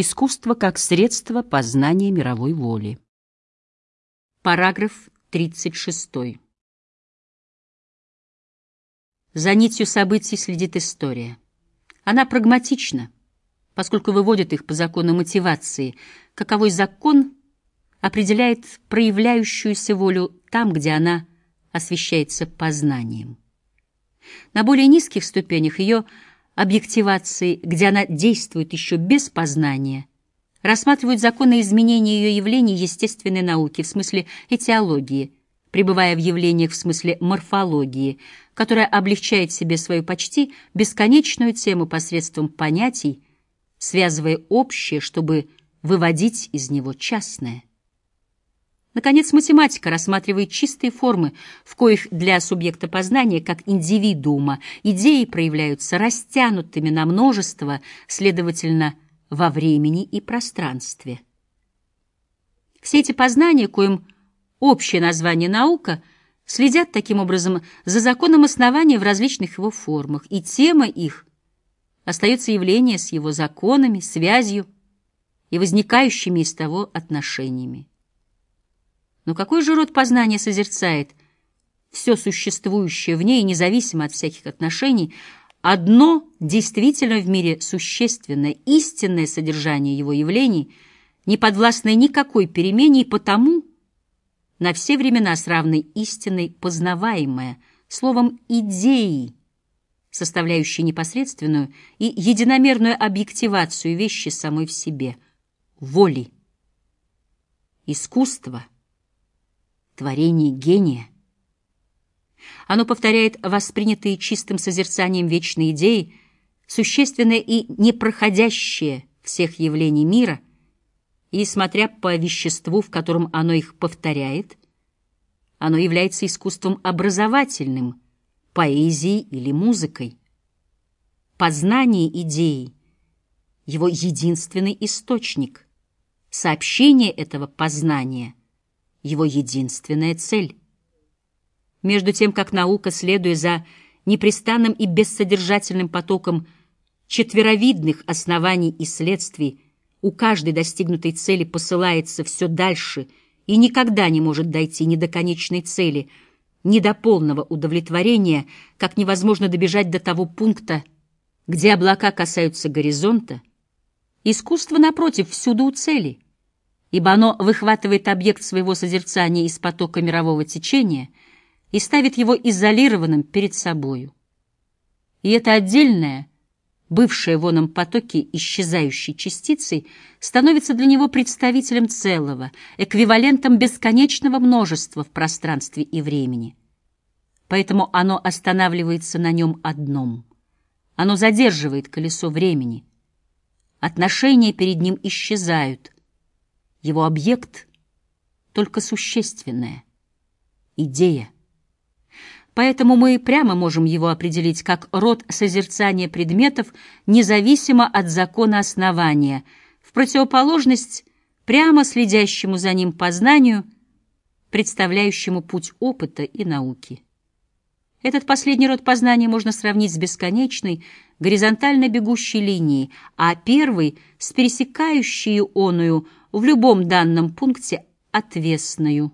Искусство как средство познания мировой воли. Параграф 36. За нитью событий следит история. Она прагматична, поскольку выводит их по закону мотивации, каковой закон определяет проявляющуюся волю там, где она освещается познанием. На более низких ступенях ее объективации, где она действует еще без познания, рассматривают законы изменения ее явлений естественной науки в смысле этиологии, пребывая в явлениях в смысле морфологии, которая облегчает себе свою почти бесконечную тему посредством понятий, связывая общее, чтобы выводить из него частное. Наконец, математика рассматривает чистые формы, в коих для субъекта познания, как индивидуума, идеи проявляются растянутыми на множество, следовательно, во времени и пространстве. Все эти познания, коим общее название наука, следят таким образом за законом основания в различных его формах, и тема их остается явление с его законами, связью и возникающими из того отношениями. Но какой же род познания созерцает все существующее в ней, независимо от всяких отношений, одно действительно в мире существенное, истинное содержание его явлений, не подвластное никакой перемене и потому на все времена с равной истиной познаваемое, словом «идеи», составляющие непосредственную и единомерную объективацию вещи самой в себе, воли, искусства — творение гения. Оно повторяет воспринятые чистым созерцанием вечные идеи, существенное и непроходящее всех явлений мира, и, смотря по веществу, в котором оно их повторяет, оно является искусством образовательным, поэзией или музыкой. Познание идеи — его единственный источник. Сообщение этого познания его единственная цель. Между тем, как наука, следуя за непрестанным и бессодержательным потоком четверовидных оснований и следствий, у каждой достигнутой цели посылается все дальше и никогда не может дойти ни до конечной цели, ни до полного удовлетворения, как невозможно добежать до того пункта, где облака касаются горизонта, искусство, напротив, всюду у цели — ибо оно выхватывает объект своего созерцания из потока мирового течения и ставит его изолированным перед собою. И это отдельное, бывшее в оном потоке исчезающей частицей, становится для него представителем целого, эквивалентом бесконечного множества в пространстве и времени. Поэтому оно останавливается на нем одном. Оно задерживает колесо времени. Отношения перед ним исчезают — его объект — только существенная идея. Поэтому мы прямо можем его определить как род созерцания предметов, независимо от закона основания, в противоположность прямо следящему за ним познанию, представляющему путь опыта и науки. Этот последний род познания можно сравнить с бесконечной, горизонтально бегущей линией, а первый — с пересекающей оную в любом данном пункте отвесную.